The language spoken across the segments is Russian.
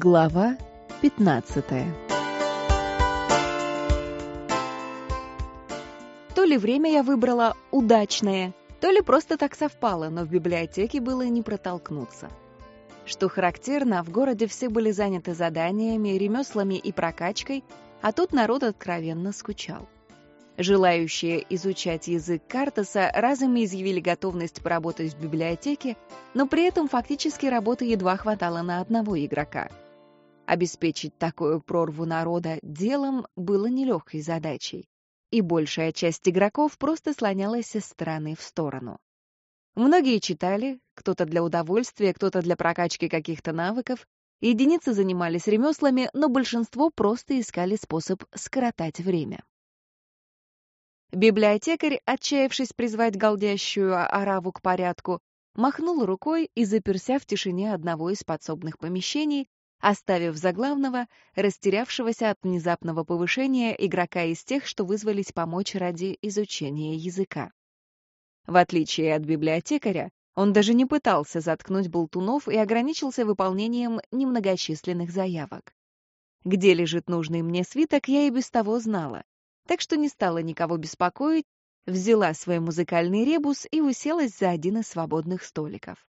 Глава 15 То ли время я выбрала удачное, то ли просто так совпало, но в библиотеке было не протолкнуться. Что характерно, в городе все были заняты заданиями, ремеслами и прокачкой, а тут народ откровенно скучал. Желающие изучать язык Картаса разом изъявили готовность поработать в библиотеке, но при этом фактически работы едва хватало на одного игрока. Обеспечить такую прорву народа делом было нелегкой задачей, и большая часть игроков просто слонялась из стороны в сторону. Многие читали, кто-то для удовольствия, кто-то для прокачки каких-то навыков, единицы занимались ремеслами, но большинство просто искали способ скоротать время. Библиотекарь, отчаявшись призвать голдящую ораву к порядку, махнул рукой и заперся в тишине одного из подсобных помещений, оставив заглавного, растерявшегося от внезапного повышения игрока из тех, что вызвались помочь ради изучения языка. В отличие от библиотекаря, он даже не пытался заткнуть болтунов и ограничился выполнением немногочисленных заявок. Где лежит нужный мне свиток, я и без того знала, так что не стала никого беспокоить, взяла свой музыкальный ребус и уселась за один из свободных столиков.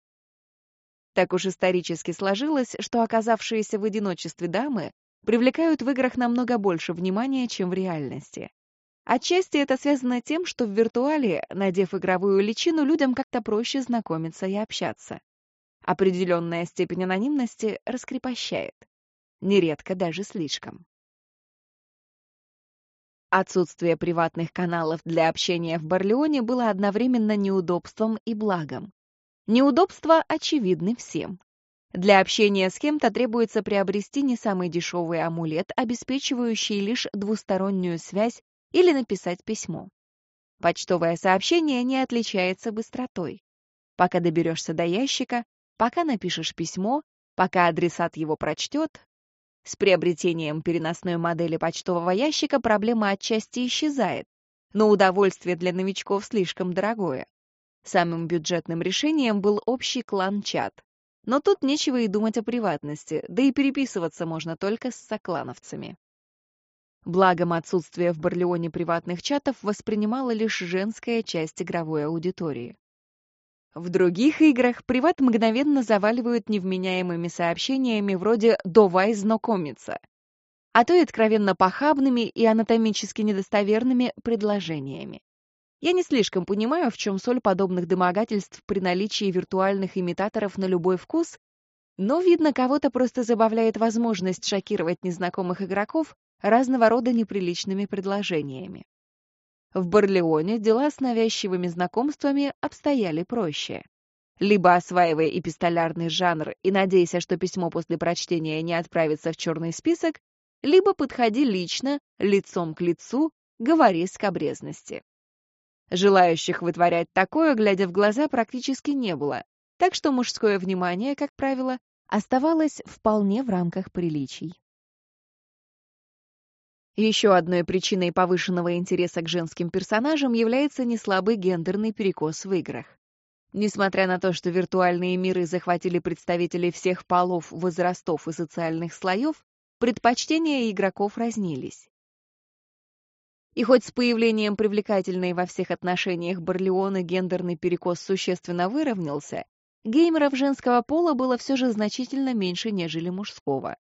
Так уж исторически сложилось, что оказавшиеся в одиночестве дамы привлекают в играх намного больше внимания, чем в реальности. Отчасти это связано тем, что в виртуале, надев игровую личину, людям как-то проще знакомиться и общаться. Определенная степень анонимности раскрепощает. Нередко даже слишком. Отсутствие приватных каналов для общения в Барлеоне было одновременно неудобством и благом. Неудобства очевидны всем. Для общения с кем-то требуется приобрести не самый дешевый амулет, обеспечивающий лишь двустороннюю связь или написать письмо. Почтовое сообщение не отличается быстротой. Пока доберешься до ящика, пока напишешь письмо, пока адресат его прочтет, с приобретением переносной модели почтового ящика проблема отчасти исчезает, но удовольствие для новичков слишком дорогое. Самым бюджетным решением был общий клан-чат. Но тут нечего и думать о приватности, да и переписываться можно только с соклановцами. Благом отсутствие в Барлеоне приватных чатов воспринимала лишь женская часть игровой аудитории. В других играх приват мгновенно заваливают невменяемыми сообщениями вроде «давай знакомиться», а то и откровенно похабными и анатомически недостоверными предложениями. Я не слишком понимаю, в чем соль подобных домогательств при наличии виртуальных имитаторов на любой вкус, но, видно, кого-то просто забавляет возможность шокировать незнакомых игроков разного рода неприличными предложениями. В Барлеоне дела с навязчивыми знакомствами обстояли проще. Либо осваивая эпистолярный жанр и надейся, что письмо после прочтения не отправится в черный список, либо подходи лично, лицом к лицу, говори скобрезности. Желающих вытворять такое, глядя в глаза, практически не было, так что мужское внимание, как правило, оставалось вполне в рамках приличий. Еще одной причиной повышенного интереса к женским персонажам является неслабый гендерный перекос в играх. Несмотря на то, что виртуальные миры захватили представителей всех полов, возрастов и социальных слоев, предпочтения игроков разнились. И хоть с появлением привлекательной во всех отношениях Барлеона гендерный перекос существенно выровнялся, геймеров женского пола было все же значительно меньше, нежели мужского.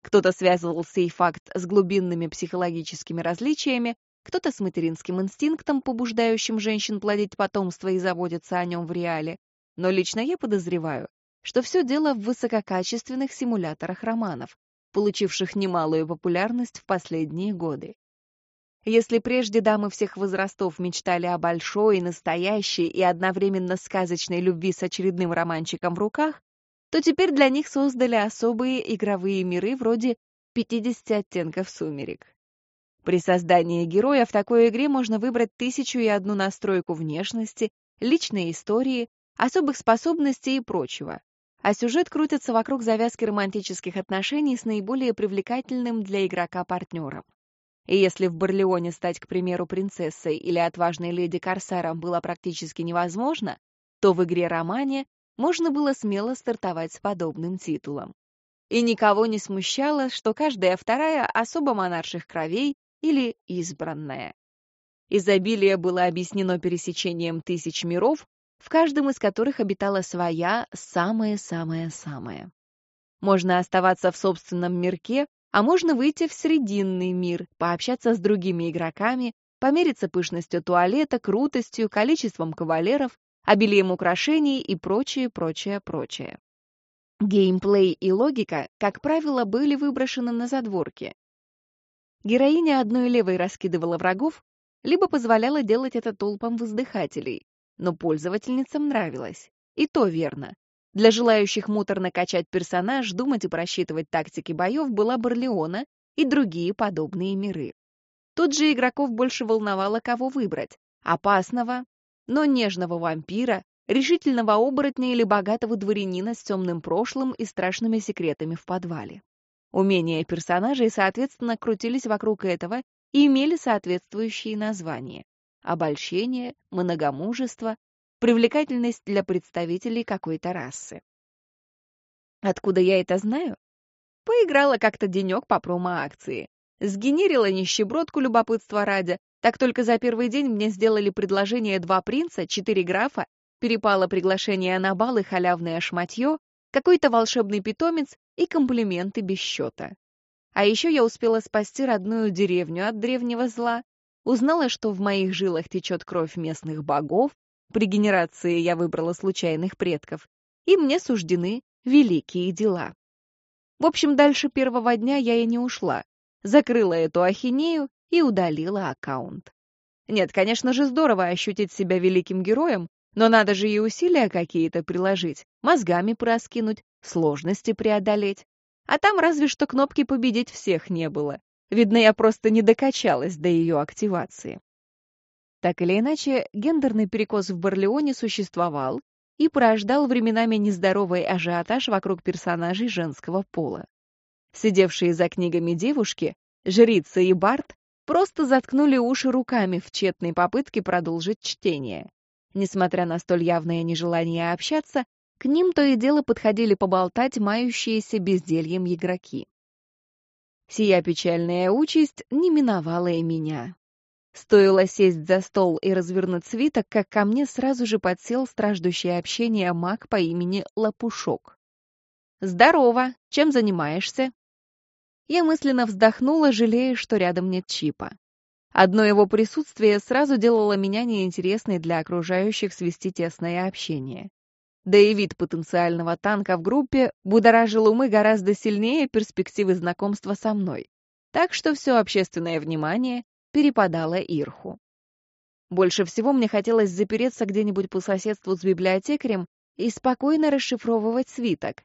Кто-то связывал сей факт с глубинными психологическими различиями, кто-то с материнским инстинктом, побуждающим женщин плодить потомство и заботиться о нем в реале. Но лично я подозреваю, что все дело в высококачественных симуляторах романов, получивших немалую популярность в последние годы. Если прежде дамы всех возрастов мечтали о большой, настоящей и одновременно сказочной любви с очередным романчиком в руках, то теперь для них создали особые игровые миры вроде 50 оттенков сумерек. При создании героя в такой игре можно выбрать тысячу и одну настройку внешности, личной истории, особых способностей и прочего. А сюжет крутится вокруг завязки романтических отношений с наиболее привлекательным для игрока партнером. И если в Барлеоне стать, к примеру, принцессой или отважной леди-корсаром было практически невозможно, то в игре-романе можно было смело стартовать с подобным титулом. и никого не смущало, что каждая вторая особо монарших кровей или избранная. Изобилие было объяснено пересечением тысяч миров, в каждом из которых обитала своя самая-самая-самая. Можно оставаться в собственном мирке, а можно выйти в срединный мир, пообщаться с другими игроками, помериться пышностью туалета, крутостью, количеством кавалеров, обилием украшений и прочее, прочее, прочее. Геймплей и логика, как правило, были выброшены на задворки. Героиня одной левой раскидывала врагов, либо позволяла делать это толпам воздыхателей, но пользовательницам нравилось. И то верно. Для желающих муторно качать персонаж, думать и просчитывать тактики боев была Барлеона и другие подобные миры. Тут же игроков больше волновало, кого выбрать — опасного, но нежного вампира, решительного оборотня или богатого дворянина с темным прошлым и страшными секретами в подвале. Умения персонажей, соответственно, крутились вокруг этого и имели соответствующие названия. Обольщение, многомужество, привлекательность для представителей какой-то расы. Откуда я это знаю? Поиграла как-то денек по промо-акции. Сгенерила нищебродку любопытства ради, так только за первый день мне сделали предложение два принца, четыре графа, перепало приглашение на бал и халявное шматье, какой-то волшебный питомец и комплименты без счета. А еще я успела спасти родную деревню от древнего зла, узнала, что в моих жилах течет кровь местных богов, при генерации я выбрала случайных предков, и мне суждены великие дела. В общем, дальше первого дня я и не ушла, закрыла эту ахинею и удалила аккаунт. Нет, конечно же, здорово ощутить себя великим героем, но надо же и усилия какие-то приложить, мозгами проскинуть, сложности преодолеть. А там разве что кнопки «Победить всех» не было. Видно, я просто не докачалась до ее активации. Так или иначе, гендерный перекос в Барлеоне существовал и порождал временами нездоровый ажиотаж вокруг персонажей женского пола. Сидевшие за книгами девушки, жрица и Барт, просто заткнули уши руками в тщетной попытке продолжить чтение. Несмотря на столь явное нежелание общаться, к ним то и дело подходили поболтать мающиеся бездельем игроки. Сия печальная участь не миновала и меня. Стоило сесть за стол и развернуть свиток, как ко мне сразу же подсел страждущий общение маг по имени Лопушок. «Здорово! Чем занимаешься?» Я мысленно вздохнула, жалея, что рядом нет чипа. Одно его присутствие сразу делало меня неинтересной для окружающих свести тесное общение. Да и вид потенциального танка в группе будоражил умы гораздо сильнее перспективы знакомства со мной. Так что все общественное внимание перепадало Ирху. Больше всего мне хотелось запереться где-нибудь по соседству с библиотекарем и спокойно расшифровывать свиток.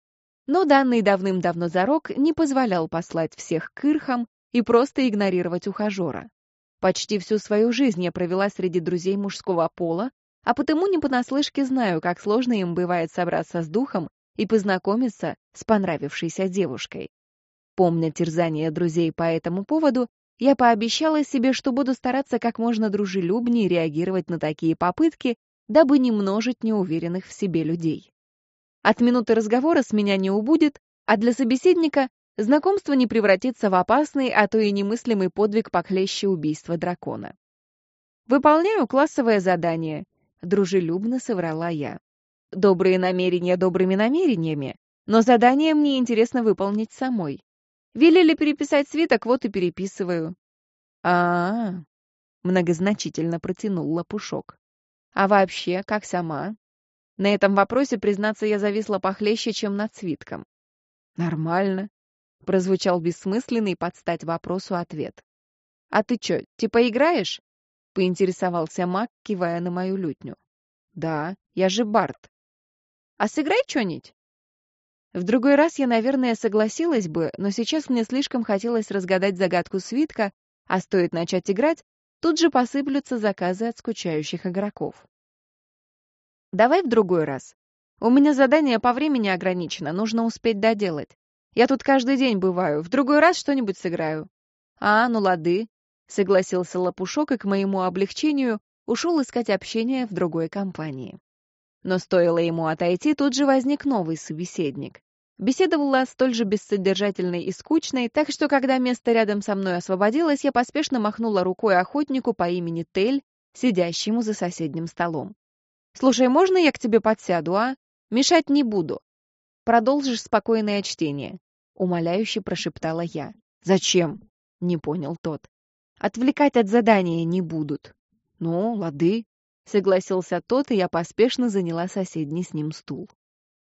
Но данный давным-давно зарок не позволял послать всех к Ирхам и просто игнорировать ухажера. Почти всю свою жизнь я провела среди друзей мужского пола, а потому не понаслышке знаю, как сложно им бывает собраться с духом и познакомиться с понравившейся девушкой. Помня терзание друзей по этому поводу, я пообещала себе, что буду стараться как можно дружелюбнее реагировать на такие попытки, дабы не множить неуверенных в себе людей. От минуты разговора с меня не убудет, а для собеседника знакомство не превратится в опасный, а то и немыслимый подвиг похлеще убийства дракона. Выполняю классовое задание. Дружелюбно соврала я. Добрые намерения добрыми намерениями, но задание мне интересно выполнить самой. Велели переписать свиток, вот и переписываю. А, -а, -а многозначительно протянул лопушок. А вообще, как сама? На этом вопросе, признаться, я зависла похлеще, чем над свитком. Нормально, прозвучал бессмысленный под стать вопросу ответ. А ты чё, типа играешь? поинтересовался Мак, кивая на мою лютню. Да, я же Барт. А сыграй что-нибудь? В другой раз я, наверное, согласилась бы, но сейчас мне слишком хотелось разгадать загадку свитка, а стоит начать играть, тут же посыплются заказы от скучающих игроков. Давай в другой раз. У меня задание по времени ограничено, нужно успеть доделать. Я тут каждый день бываю, в другой раз что-нибудь сыграю. А, ну лады, согласился Лопушок и к моему облегчению ушел искать общение в другой компании. Но стоило ему отойти, тут же возник новый собеседник. Беседовала столь же бессодержательной и скучной, так что, когда место рядом со мной освободилось, я поспешно махнула рукой охотнику по имени Тель, сидящему за соседним столом. «Слушай, можно я к тебе подсяду, а? Мешать не буду. Продолжишь спокойное чтение», — умоляюще прошептала я. «Зачем?» — не понял тот. «Отвлекать от задания не будут». «Ну, лады», — согласился тот, и я поспешно заняла соседний с ним стул.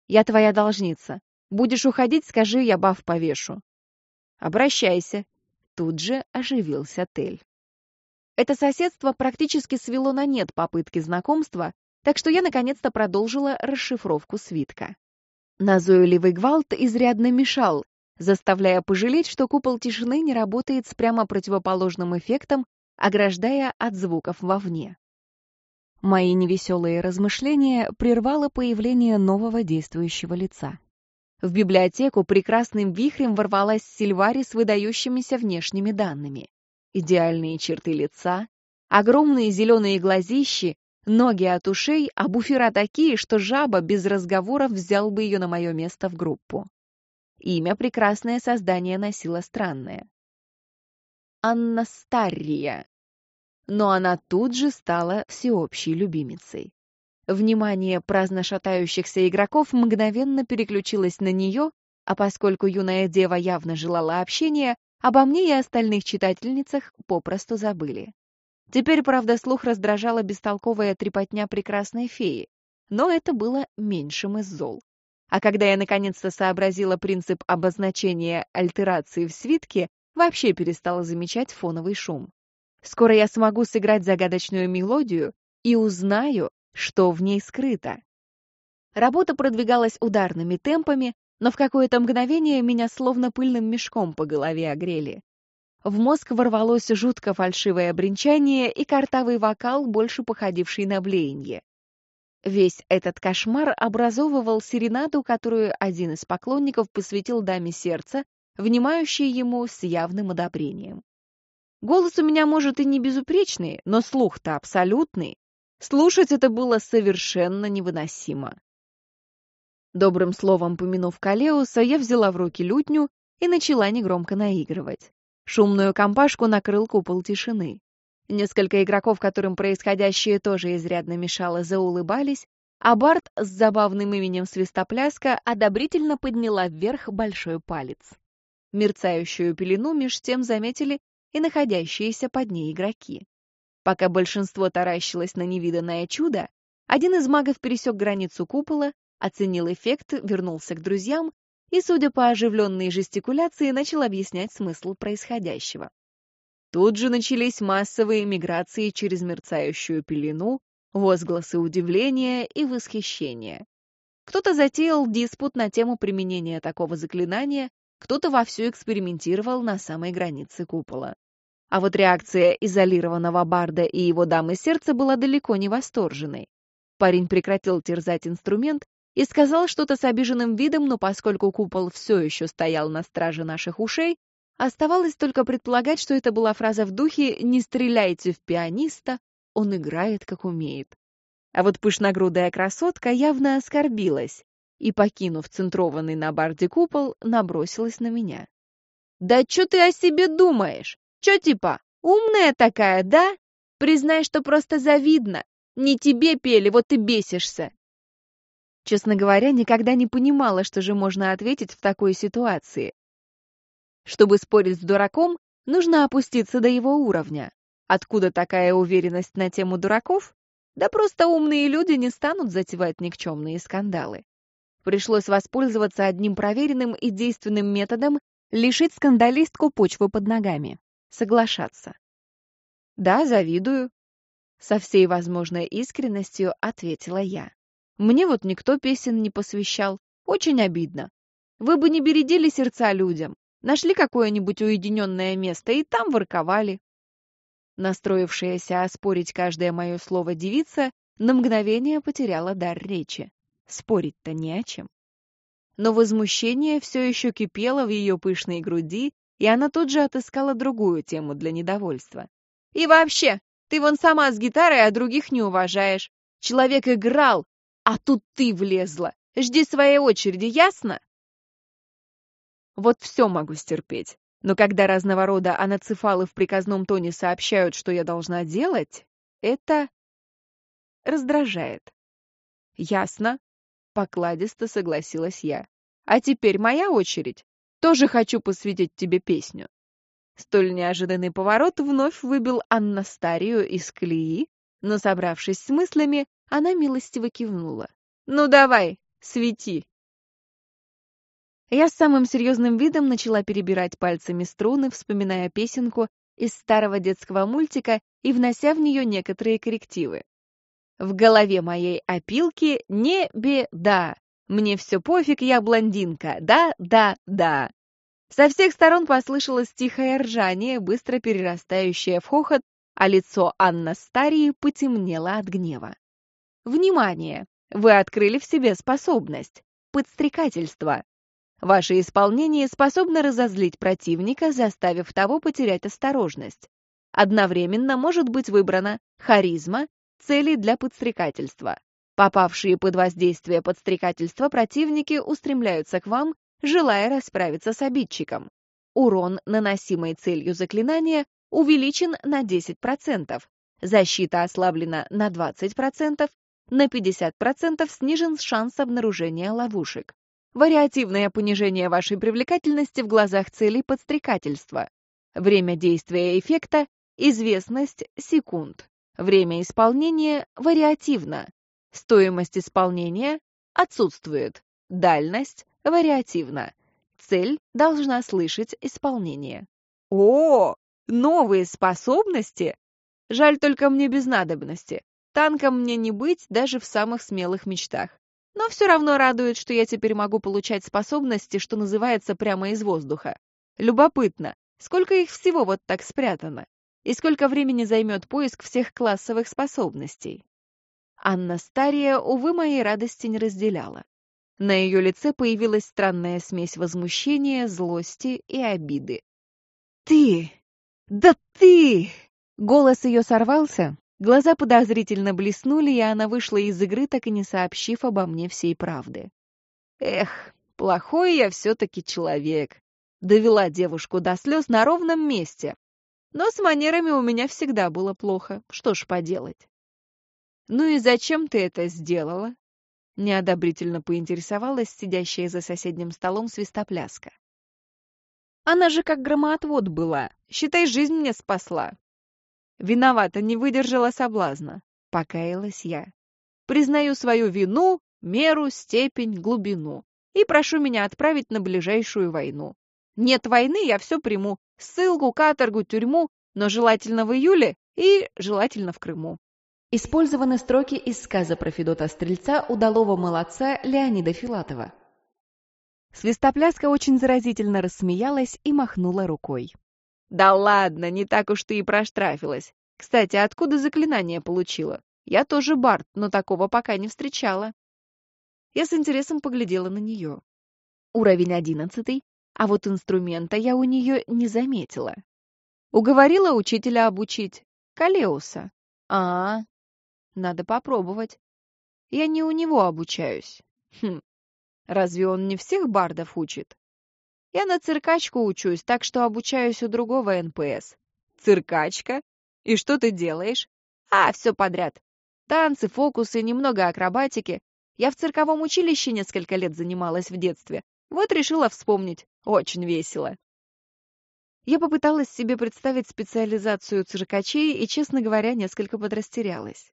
«Я твоя должница. Будешь уходить, скажи, я баф повешу». «Обращайся». Тут же оживился Тель. Это соседство практически свело на нет попытки знакомства, так что я наконец-то продолжила расшифровку свитка. Назойливый гвалт изрядно мешал, заставляя пожалеть, что купол тишины не работает с прямо противоположным эффектом, ограждая от звуков вовне. Мои невеселые размышления прервало появление нового действующего лица. В библиотеку прекрасным вихрем ворвалась Сильвари с выдающимися внешними данными. Идеальные черты лица, огромные зеленые глазищи, ноги от ушей, а буфера такие, что жаба без разговоров взял бы ее на мое место в группу. Имя прекрасное создание носило странное. Аннастария. Но она тут же стала всеобщей любимицей. Внимание праздно шатающихся игроков мгновенно переключилось на нее, а поскольку юная дева явно желала общения, обо мне и остальных читательницах попросту забыли. Теперь, правда, слух раздражала бестолковая трепотня прекрасной феи, но это было меньшим из зол. А когда я наконец-то сообразила принцип обозначения альтерации в свитке, вообще перестала замечать фоновый шум. Скоро я смогу сыграть загадочную мелодию и узнаю, что в ней скрыто. Работа продвигалась ударными темпами, но в какое-то мгновение меня словно пыльным мешком по голове огрели. В мозг ворвалось жутко фальшивое бренчание и картавый вокал, больше походивший на блеяние. Весь этот кошмар образовывал серенаду, которую один из поклонников посвятил даме сердца, внимающей ему с явным одобрением. Голос у меня, может, и не безупречный, но слух-то абсолютный. Слушать это было совершенно невыносимо. Добрым словом помянув Калеуса, я взяла в руки лютню и начала негромко наигрывать. Шумную компашку накрыл купол тишины. Несколько игроков, которым происходящее тоже изрядно мешало, заулыбались, а Барт с забавным именем Свистопляска одобрительно подняла вверх большой палец. Мерцающую пелену меж тем заметили и находящиеся под ней игроки. Пока большинство таращилось на невиданное чудо, один из магов пересек границу купола, оценил эффект, вернулся к друзьям и, судя по оживленной жестикуляции, начал объяснять смысл происходящего. Тут же начались массовые миграции через мерцающую пелену, возгласы удивления и восхищения. Кто-то затеял диспут на тему применения такого заклинания, кто-то вовсю экспериментировал на самой границе купола. А вот реакция изолированного барда и его дамы сердца была далеко не восторженной. Парень прекратил терзать инструмент и сказал что-то с обиженным видом, но поскольку купол все еще стоял на страже наших ушей, Оставалось только предполагать, что это была фраза в духе «не стреляйте в пианиста, он играет, как умеет». А вот пышногрудая красотка явно оскорбилась и, покинув центрованный на барде купол, набросилась на меня. «Да что ты о себе думаешь? Чё типа, умная такая, да? Признай, что просто завидно. Не тебе пели, вот ты бесишься». Честно говоря, никогда не понимала, что же можно ответить в такой ситуации. Чтобы спорить с дураком, нужно опуститься до его уровня. Откуда такая уверенность на тему дураков? Да просто умные люди не станут затевать никчемные скандалы. Пришлось воспользоваться одним проверенным и действенным методом лишить скандалистку почвы под ногами. Соглашаться. Да, завидую. Со всей возможной искренностью ответила я. Мне вот никто песен не посвящал. Очень обидно. Вы бы не бередили сердца людям. Нашли какое-нибудь уединенное место и там ворковали. Настроившаяся оспорить каждое мое слово девица на мгновение потеряла дар речи. Спорить-то не о чем. Но возмущение все еще кипело в ее пышной груди, и она тут же отыскала другую тему для недовольства. «И вообще, ты вон сама с гитарой, а других не уважаешь. Человек играл, а тут ты влезла. Жди своей очереди, ясно?» Вот все могу стерпеть. Но когда разного рода анацефалы в приказном тоне сообщают, что я должна делать, это раздражает. Ясно, покладисто согласилась я. А теперь моя очередь. Тоже хочу посвятить тебе песню. Столь неожиданный поворот вновь выбил Анна Старию из колеи, но, собравшись с мыслями, она милостиво кивнула. «Ну давай, свети!» Я с самым серьезным видом начала перебирать пальцами струны, вспоминая песенку из старого детского мультика и внося в нее некоторые коррективы. В голове моей опилки не беда. Мне все пофиг, я блондинка. Да, да, да. Со всех сторон послышалось тихое ржание, быстро перерастающее в хохот, а лицо Анна Старии потемнело от гнева. Внимание! Вы открыли в себе способность. Подстрекательство. Ваше исполнение способно разозлить противника, заставив того потерять осторожность. Одновременно может быть выбрана харизма, цели для подстрекательства. Попавшие под воздействие подстрекательства противники устремляются к вам, желая расправиться с обидчиком. Урон, наносимый целью заклинания, увеличен на 10%, защита ослаблена на 20%, на 50% снижен шанс обнаружения ловушек. Вариативное понижение вашей привлекательности в глазах целей подстрекательства. Время действия эффекта – известность секунд. Время исполнения вариативно. Стоимость исполнения отсутствует. Дальность вариативна. Цель должна слышать исполнение. О, новые способности? Жаль только мне без надобности. Танком мне не быть даже в самых смелых мечтах. Но все равно радует, что я теперь могу получать способности, что называется, прямо из воздуха. Любопытно, сколько их всего вот так спрятано? И сколько времени займет поиск всех классовых способностей? Анна Стария, увы, моей радости не разделяла. На ее лице появилась странная смесь возмущения, злости и обиды. «Ты! Да ты!» Голос ее сорвался, Глаза подозрительно блеснули, и она вышла из игры, так и не сообщив обо мне всей правды. Эх, плохой я все-таки человек. Довела девушку до слез на ровном месте. Но с манерами у меня всегда было плохо. Что ж поделать? Ну и зачем ты это сделала? Неодобрительно поинтересовалась сидящая за соседним столом свистопляска. Она же как громоотвод была. Считай, жизнь мне спасла. Виновата, не выдержала соблазна. Покаялась я. Признаю свою вину, меру, степень, глубину. И прошу меня отправить на ближайшую войну. Нет войны, я все приму. Ссылку, каторгу, тюрьму, но желательно в июле и желательно в Крыму. Использованы строки из сказа про Федота Стрельца удалого молодца Леонида Филатова. Свистопляска очень заразительно рассмеялась и махнула рукой. Да ладно, не так уж ты и проштрафилась. Кстати, откуда заклинание получила? Я тоже Барт, но такого пока не встречала. Я с интересом поглядела на нее. Уровень одиннадцатый, а вот инструмента я у нее не заметила. Уговорила учителя обучить. Калеуса. А. надо попробовать. Я не у него обучаюсь. Хм, разве он не всех бардов учит? Я на циркачку учусь, так что обучаюсь у другого NPC. Циркачка? И что ты делаешь? А, все подряд. Танцы, фокусы, немного акробатики. Я в цирковом училище несколько лет занималась в детстве. Вот решила вспомнить. Очень весело. Я попыталась себе представить специализацию циркачей и, честно говоря, несколько подрастерялась.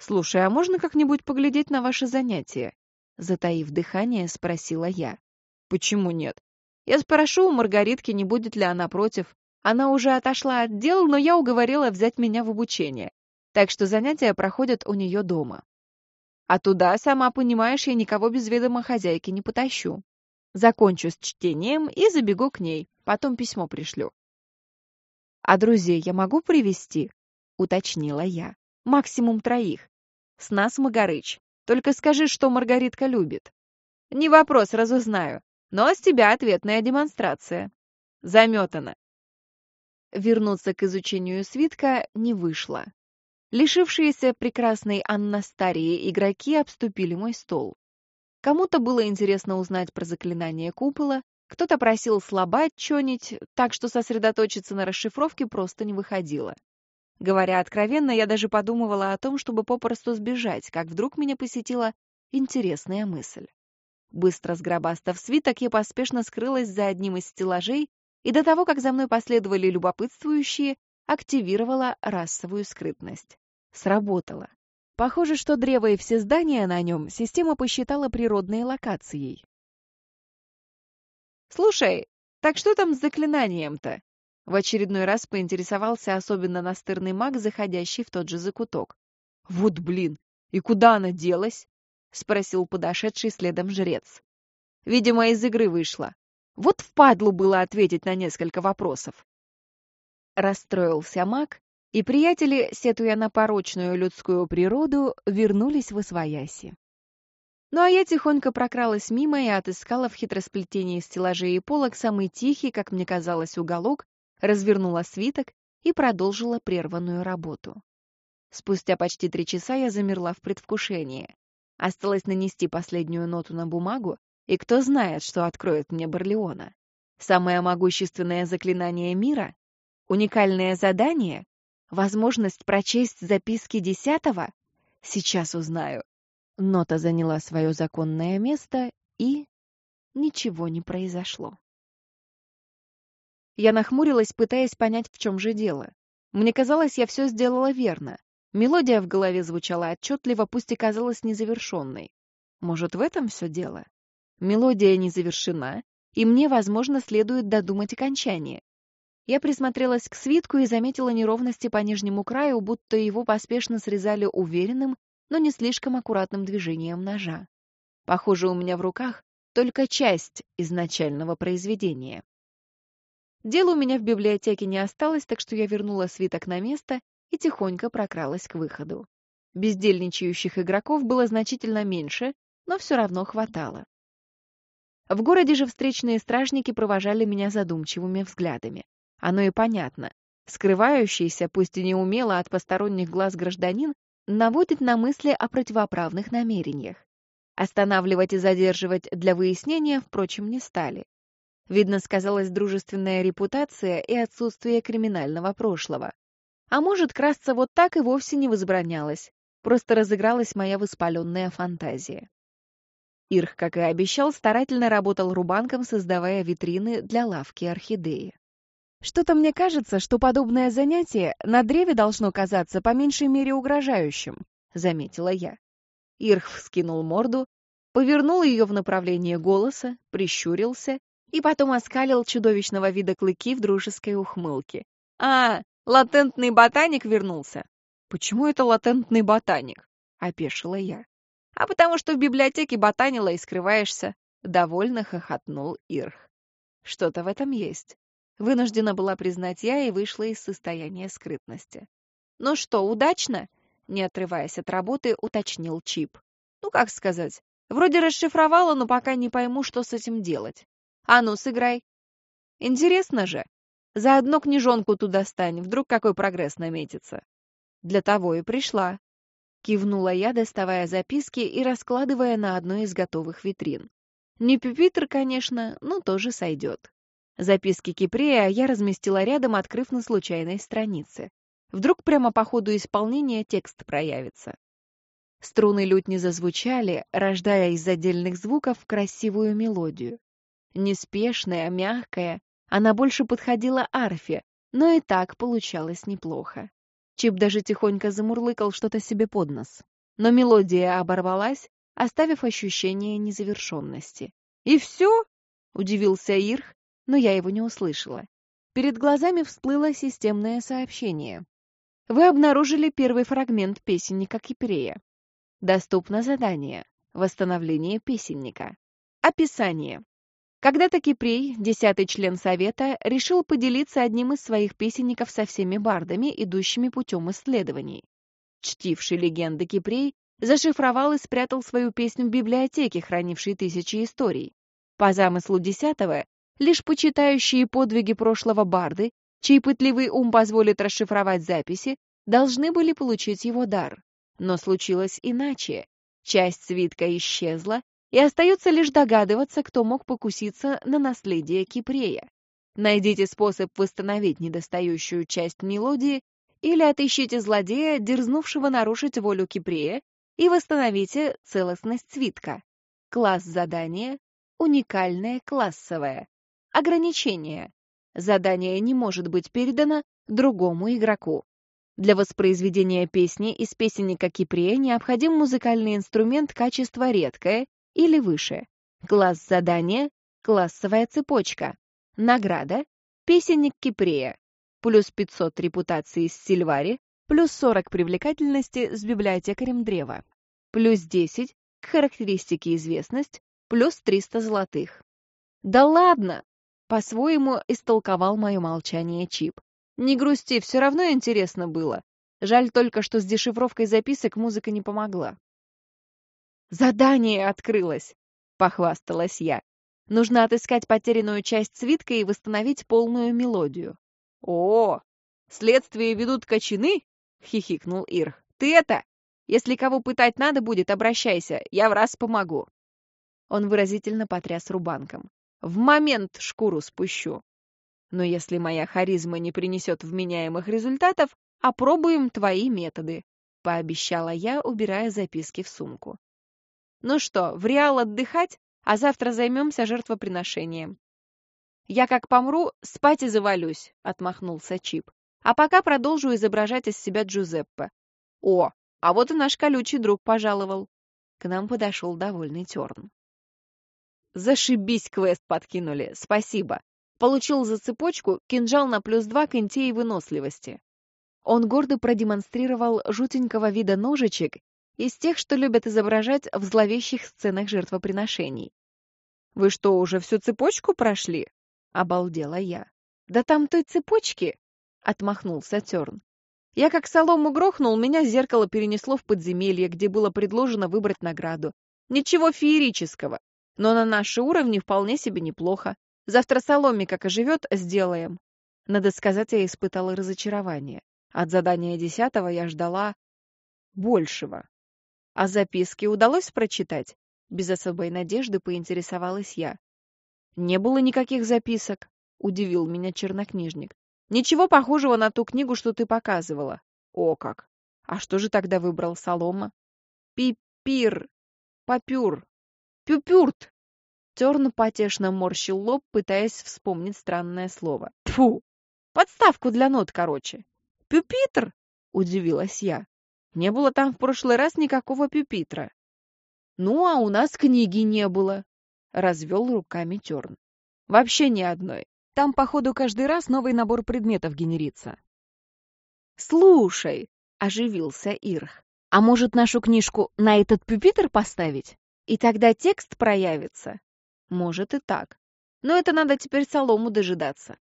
«Слушай, а можно как-нибудь поглядеть на ваши занятия?» Затаив дыхание, спросила я. «Почему нет? Я спрошу у Маргаритки, не будет ли она против. Она уже отошла от дел, но я уговорила взять меня в обучение. Так что занятия проходят у нее дома. А туда, сама понимаешь, я никого без ведома хозяйки не потащу. Закончу с чтением и забегу к ней. Потом письмо пришлю. «А друзей я могу привести? уточнила я. «Максимум троих. С нас Магарыч. Только скажи, что Маргаритка любит». «Не вопрос, разузнаю. Но с тебя ответная демонстрация. Заметано. Вернуться к изучению свитка не вышло. Лишившиеся прекрасной Аннастарии игроки обступили мой стол. Кому-то было интересно узнать про заклинание купола, Кто-то просил слабать чё-нибудь, так что сосредоточиться на расшифровке просто не выходило. Говоря откровенно, я даже подумывала о том, чтобы попросту сбежать, как вдруг меня посетила интересная мысль. Быстро сгробастав свиток, я поспешно скрылась за одним из стеллажей и до того, как за мной последовали любопытствующие, активировала расовую скрытность. Сработало. Похоже, что древо и все здания на нем система посчитала природной локацией. «Слушай, так что там с заклинанием-то?» В очередной раз поинтересовался особенно настырный маг, заходящий в тот же закуток. «Вот блин! И куда она делась?» — спросил подошедший следом жрец. «Видимо, из игры вышла. Вот впадлу было ответить на несколько вопросов». Расстроился маг, и приятели, сетуя на порочную людскую природу, вернулись в Освояси. Ну а я тихонько прокралась мимо и отыскала в хитросплетении стеллажей и полок самый тихий, как мне казалось, уголок, развернула свиток и продолжила прерванную работу. Спустя почти три часа я замерла в предвкушении. Осталось нанести последнюю ноту на бумагу, и кто знает, что откроет мне Барлеона. Самое могущественное заклинание мира? Уникальное задание? Возможность прочесть записки десятого? Сейчас узнаю. Нота заняла свое законное место, и ничего не произошло. Я нахмурилась, пытаясь понять, в чем же дело. Мне казалось, я все сделала верно. Мелодия в голове звучала отчетливо, пусть и казалась незавершенной. Может, в этом все дело? Мелодия не завершена, и мне, возможно, следует додумать окончание. Я присмотрелась к свитку и заметила неровности по нижнему краю, будто его поспешно срезали уверенным, но не слишком аккуратным движением ножа. Похоже, у меня в руках только часть изначального произведения. Дела у меня в библиотеке не осталось, так что я вернула свиток на место и тихонько прокралась к выходу. Бездельничающих игроков было значительно меньше, но все равно хватало. В городе же встречные стражники провожали меня задумчивыми взглядами. Оно и понятно. Скрывающийся, пусть и неумело от посторонних глаз гражданин, наводит на мысли о противоправных намерениях. Останавливать и задерживать для выяснения, впрочем, не стали. Видно, сказалась дружественная репутация и отсутствие криминального прошлого. А может, красться вот так и вовсе не возбранялось. Просто разыгралась моя воспаленная фантазия. Ирх, как и обещал, старательно работал рубанком, создавая витрины для лавки орхидеи. Что-то мне кажется, что подобное занятие на древе должно казаться по меньшей мере угрожающим, заметила я. Ирх вскинул морду, повернул ее в направлении голоса, прищурился и потом оскалил чудовищного вида клыки в дружеской ухмылке. «А, Латентный ботаник вернулся. Почему это латентный ботаник? Опешила я. А потому что в библиотеке ботанила и скрываешься. Довольно хохотнул Ирх. Что-то в этом есть. Вынуждена была признать я и вышла из состояния скрытности. «Ну что, удачно?» Не отрываясь от работы, уточнил Чип. «Ну, как сказать. Вроде расшифровала, но пока не пойму, что с этим делать. А ну, сыграй». «Интересно же. Заодно книжонку туда стань, вдруг какой прогресс наметится. Для того и пришла. Кивнула я, доставая записки и раскладывая на одной из готовых витрин. Не пюпитр, конечно, но тоже сойдет. Записки Кипрея я разместила рядом, открыв на случайной странице. Вдруг прямо по ходу исполнения текст проявится. Струны лютни зазвучали, рождая из отдельных звуков красивую мелодию. Неспешная, мягкая, она больше подходила арфе, но и так получалось неплохо. Чип даже тихонько замурлыкал что-то себе под нос. Но мелодия оборвалась, оставив ощущение незавершенности. «И все?» — удивился Ирх, но я его не услышала. Перед глазами всплыло системное сообщение. Вы обнаружили первый фрагмент песенника Кипрея. Доступно задание. Восстановление песенника. Описание. Когда-то Кипрей, десятый член Совета, решил поделиться одним из своих песенников со всеми бардами, идущими путем исследований. Чтивший легенды Кипрей зашифровал и спрятал свою песню в библиотеке, хранившей тысячи историй. По замыслу десятого, лишь почитающие подвиги прошлого барды, чей пытливый ум позволит расшифровать записи, должны были получить его дар. Но случилось иначе. Часть свитка исчезла, и остается лишь догадываться, кто мог покуситься на наследие Кипрея. Найдите способ восстановить недостающую часть мелодии или отыщите злодея, дерзнувшего нарушить волю Кипрея, и восстановите целостность свитка. Класс задания — уникальное классовое. Ограничение. Задание не может быть передано другому игроку. Для воспроизведения песни из песенника Кипрея необходим музыкальный инструмент качества редкое или выше. Класс задания — классовая цепочка. Награда — песенник Кипрея. Плюс 500 репутации с Сильвари, плюс 40 привлекательности с библиотекарем древа. Плюс 10 к характеристике известность, плюс 300 золотых. «Да ладно!» — по-своему истолковал мое молчание Чип. «Не грусти, все равно интересно было. Жаль только, что с дешифровкой записок музыка не помогла». «Задание открылось!» — похвасталась я. «Нужно отыскать потерянную часть свитка и восстановить полную мелодию». «О, следствие ведут кочаны?» — хихикнул Ирх. «Ты это? Если кого пытать надо будет, обращайся, я в раз помогу». Он выразительно потряс рубанком. «В момент шкуру спущу. Но если моя харизма не принесет вменяемых результатов, опробуем твои методы», — пообещала я, убирая записки в сумку. Ну что, в Реал отдыхать, а завтра займемся жертвоприношением. Я как помру, спать и завалюсь, отмахнулся Чип. А пока продолжу изображать из себя Джузеппе. О, а вот и наш колючий друг пожаловал. К нам подошел довольный Терн. Зашибись, квест подкинули, спасибо. Получил за цепочку кинжал на плюс два к выносливости. Он гордо продемонстрировал жутенького вида ножичек из тех, что любят изображать в зловещих сценах жертвоприношений. «Вы что, уже всю цепочку прошли?» — обалдела я. «Да там той цепочки!» — отмахнулся Терн. «Я как солому грохнул, меня зеркало перенесло в подземелье, где было предложено выбрать награду. Ничего феерического, но на наши уровни вполне себе неплохо. Завтра соломе как оживет, сделаем». Надо сказать, я испытала разочарование. От задания десятого я ждала большего. А записки удалось прочитать? Без особой надежды поинтересовалась я. Не было никаких записок, удивил меня чернокнижник. Ничего похожего на ту книгу, что ты показывала. О как! А что же тогда выбрал Солома? Пипир, папюр, пюпюрт. Терн потешно морщил лоб, пытаясь вспомнить странное слово. Тфу! Подставку для нот, короче. Пюпитр? Удивилась я. Не было там в прошлый раз никакого пюпитра. Ну, а у нас книги не было, — развел руками Терн. Вообще ни одной. Там, походу, каждый раз новый набор предметов генерится. Слушай, — оживился Ирх, — а может нашу книжку на этот пюпитр поставить? И тогда текст проявится? Может и так. Но это надо теперь солому дожидаться.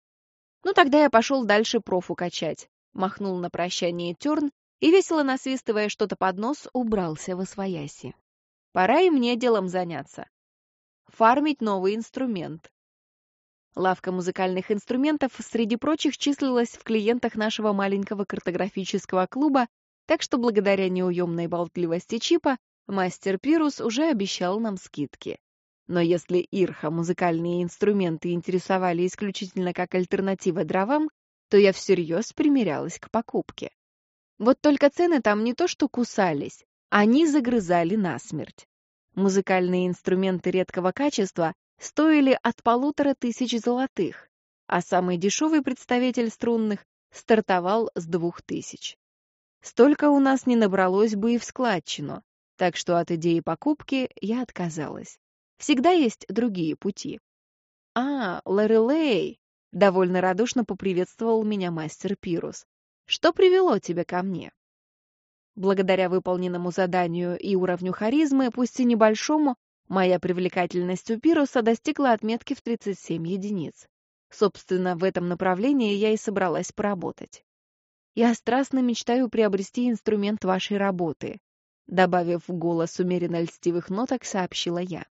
Ну, тогда я пошел дальше профу качать. Махнул на прощание Терн и, весело насвистывая что-то под нос, убрался во свояси. Пора и мне делом заняться. Фармить новый инструмент. Лавка музыкальных инструментов среди прочих числилась в клиентах нашего маленького картографического клуба, так что благодаря неуемной болтливости Чипа мастер Пирус уже обещал нам скидки. Но если Ирха музыкальные инструменты интересовали исключительно как альтернатива дровам, то я всерьез примерялась к покупке. Вот только цены там не то что кусались, они загрызали насмерть. Музыкальные инструменты редкого качества стоили от полутора тысяч золотых, а самый дешевый представитель струнных стартовал с двух тысяч. Столько у нас не набралось бы и в складчину, так что от идеи покупки я отказалась. Всегда есть другие пути. «А, Лорелей!» — довольно радушно поприветствовал меня мастер Пирус. Что привело тебя ко мне? Благодаря выполненному заданию и уровню харизмы, пусть и небольшому, моя привлекательность у Пируса достигла отметки в 37 единиц. Собственно, в этом направлении я и собралась поработать. Я страстно мечтаю приобрести инструмент вашей работы, добавив в голос умеренно льстивых ноток, сообщила я.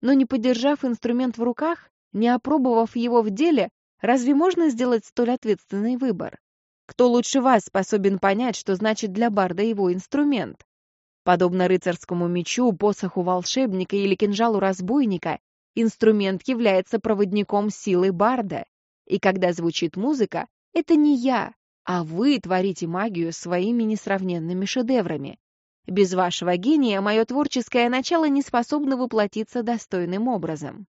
Но не подержав инструмент в руках, не опробовав его в деле, разве можно сделать столь ответственный выбор? Кто лучше вас способен понять, что значит для барда его инструмент? Подобно рыцарскому мечу, посоху волшебника или кинжалу разбойника, инструмент является проводником силы барда. И когда звучит музыка, это не я, а вы творите магию своими несравненными шедеврами. Без вашего гения мое творческое начало не способно воплотиться достойным образом.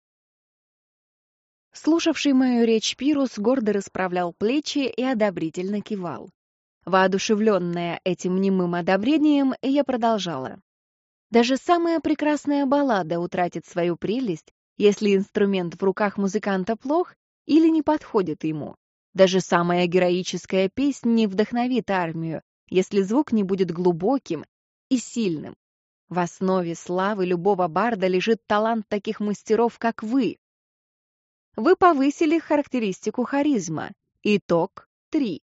Слушавший мою речь Пирус гордо расправлял плечи и одобрительно кивал. Воодушевленная этим немым одобрением, я продолжала. Даже самая прекрасная баллада утратит свою прелесть, если инструмент в руках музыканта плох или не подходит ему. Даже самая героическая песня не вдохновит армию, если звук не будет глубоким и сильным. В основе славы любого барда лежит талант таких мастеров, как вы. Вы повысили характеристику харизма. Итог 3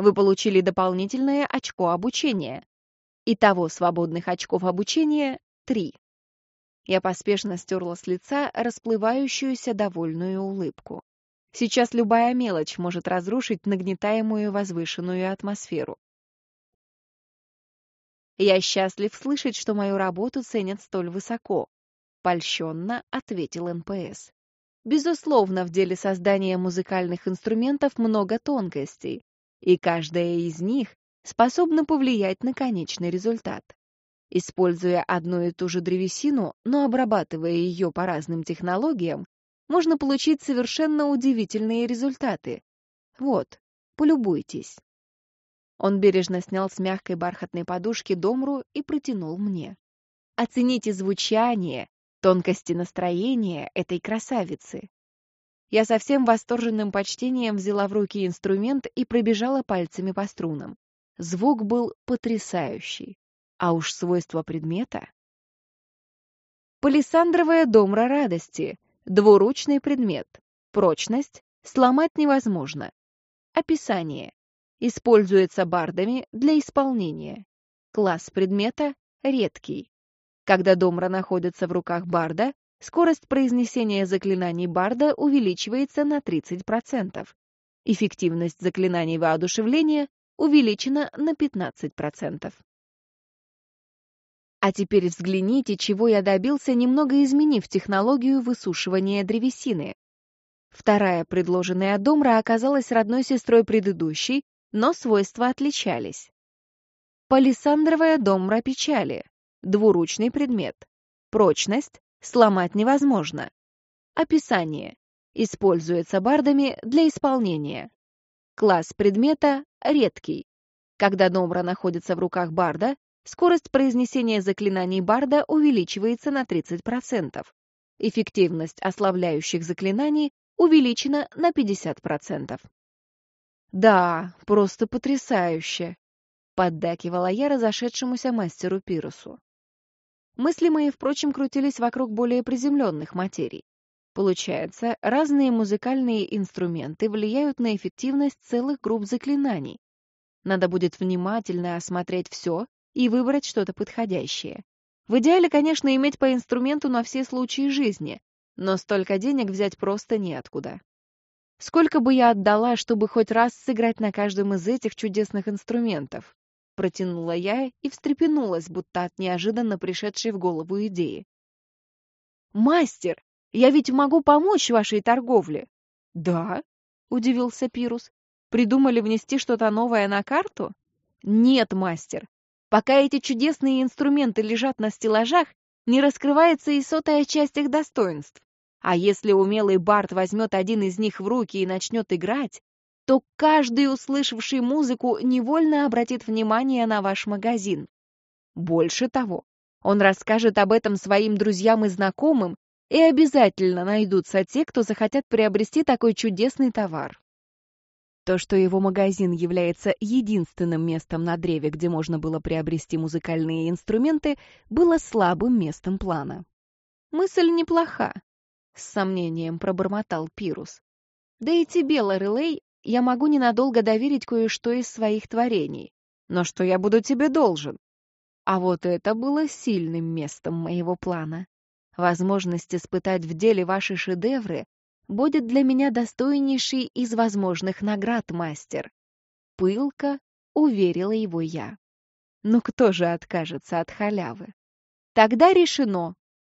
вы получили дополнительное очко обучения. Итого свободных очков обучения — три. Я поспешно стерла с лица расплывающуюся довольную улыбку. Сейчас любая мелочь может разрушить нагнетаемую возвышенную атмосферу. Я счастлив слышать, что мою работу ценят столь высоко. Польщенно ответил NPC. Безусловно, в деле создания музыкальных инструментов много тонкостей, и каждая из них способна повлиять на конечный результат. Используя одну и ту же древесину, но обрабатывая ее по разным технологиям, можно получить совершенно удивительные результаты. Вот, полюбуйтесь. Он бережно снял с мягкой бархатной подушки домру и протянул мне. Оцените звучание, тонкости настроения этой красавицы. Я со всем восторженным почтением взяла в руки инструмент и пробежала пальцами по струнам. Звук был потрясающий. А уж свойства предмета... Палисандровая домра радости. Двуручный предмет. Прочность. Сломать невозможно. Описание. Используется бардами для исполнения. Класс предмета редкий. Когда домра находится в руках барда, скорость произнесения заклинаний Барда увеличивается на 30%. Эффективность заклинаний воодушевления увеличена на 15%. А теперь взгляните, чего я добился, немного изменив технологию высушивания древесины. Вторая предложенная домра оказалась родной сестрой предыдущей, но свойства отличались. Палисандровая домра печали. Двуручный предмет. Прочность Сломать невозможно. Описание. Используется бардами для исполнения. Класс предмета редкий. Когда номра находится в руках барда, скорость произнесения заклинаний барда увеличивается на 30%. Эффективность ослабляющих заклинаний увеличена на 50%. «Да, просто потрясающе!» — поддакивала я разошедшемуся мастеру Пирусу. Мысли мои, впрочем, крутились вокруг более приземленных материй. Получается, разные музыкальные инструменты влияют на эффективность целых групп заклинаний. Надо будет внимательно осмотреть все и выбрать что-то подходящее. В идеале, конечно, иметь по инструменту на все случаи жизни, но столько денег взять просто неоткуда. Сколько бы я отдала, чтобы хоть раз сыграть на каждом из этих чудесных инструментов? Протянула я и встрепенулась, будто от неожиданно пришедшей в голову идеи. «Мастер, я ведь могу помочь вашей торговле!» «Да?» — удивился Пирус. «Придумали внести что-то новое на карту?» «Нет, мастер. Пока эти чудесные инструменты лежат на стеллажах, не раскрывается и сотая часть их достоинств. А если умелый Барт возьмет один из них в руки и начнет играть, то каждый, услышавший музыку, невольно обратит внимание на ваш магазин. Больше того, он расскажет об этом своим друзьям и знакомым, и обязательно найдутся те, кто захотят приобрести такой чудесный товар. То, что его магазин является единственным местом на древе, где можно было приобрести музыкальные инструменты, было слабым местом плана. «Мысль неплоха», — с сомнением пробормотал Пирус. «Да и тебе, Лорелей, я могу ненадолго доверить кое-что из своих творений. Но что я буду тебе должен? А вот это было сильным местом моего плана. Возможность испытать в деле ваши шедевры будет для меня достойнейшей из возможных наград, мастер. Пылко уверила его я. Ну кто же откажется от халявы? Тогда решено.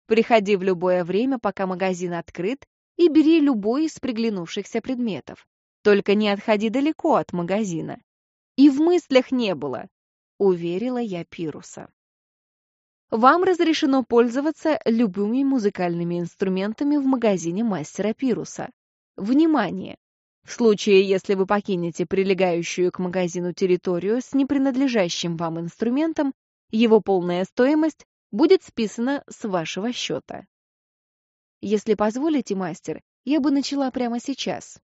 Приходи в любое время, пока магазин открыт, и бери любой из приглянувшихся предметов. Только не отходи далеко от магазина. И в мыслях не было, уверила я Пируса. Вам разрешено пользоваться любыми музыкальными инструментами в магазине мастера Пируса. Внимание! В случае, если вы покинете прилегающую к магазину территорию с непринадлежащим вам инструментом, его полная стоимость будет списана с вашего счета. Если позволите, мастер, я бы начала прямо сейчас.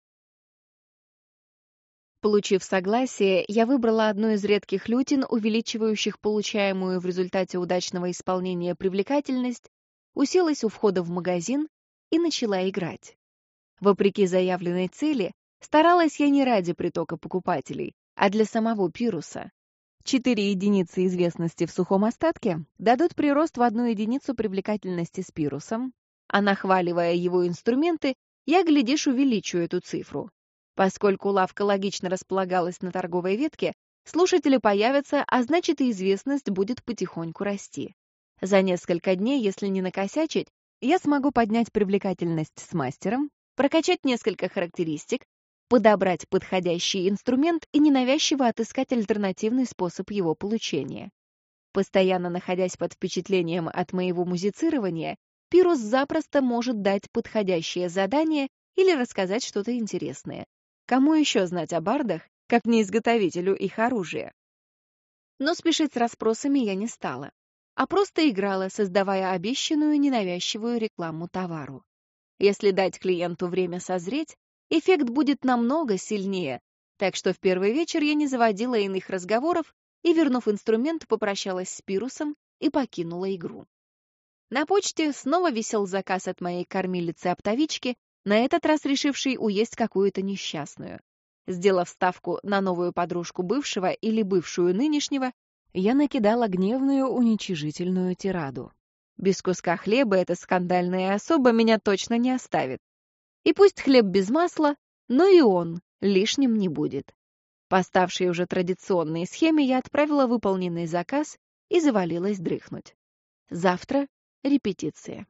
Получив согласие, я выбрала одну из редких лютин, увеличивающих получаемую в результате удачного исполнения привлекательность, уселась у входа в магазин и начала играть. Вопреки заявленной цели, старалась я не ради притока покупателей, а для самого пируса. Четыре единицы известности в сухом остатке дадут прирост в одну единицу привлекательности с пирусом, а нахваливая его инструменты, я, глядишь, увеличу эту цифру. Поскольку лавка логично располагалась на торговой ветке, слушатели появятся, а значит и известность будет потихоньку расти. За несколько дней, если не накосячить, я смогу поднять привлекательность с мастером, прокачать несколько характеристик, подобрать подходящий инструмент и ненавязчиво отыскать альтернативный способ его получения. Постоянно находясь под впечатлением от моего музицирования, Пирус запросто может дать подходящее задание или рассказать что-то интересное. Кому еще знать о бардах, как не изготовителю их оружия? Но спешить с расспросами я не стала, а просто играла, создавая обещанную ненавязчивую рекламу товару. Если дать клиенту время созреть, эффект будет намного сильнее, так что в первый вечер я не заводила иных разговоров и, вернув инструмент, попрощалась с Пирусом и покинула игру. На почте снова висел заказ от моей кормилицы-оптовички, на этот раз решивший уесть какую-то несчастную. Сделав ставку на новую подружку бывшего или бывшую нынешнего, я накидала гневную уничижительную тираду. Без куска хлеба эта скандальная особа меня точно не оставит. И пусть хлеб без масла, но и он лишним не будет. По ставшей уже традиционной схеме я отправила выполненный заказ и завалилась дрыхнуть. Завтра репетиция.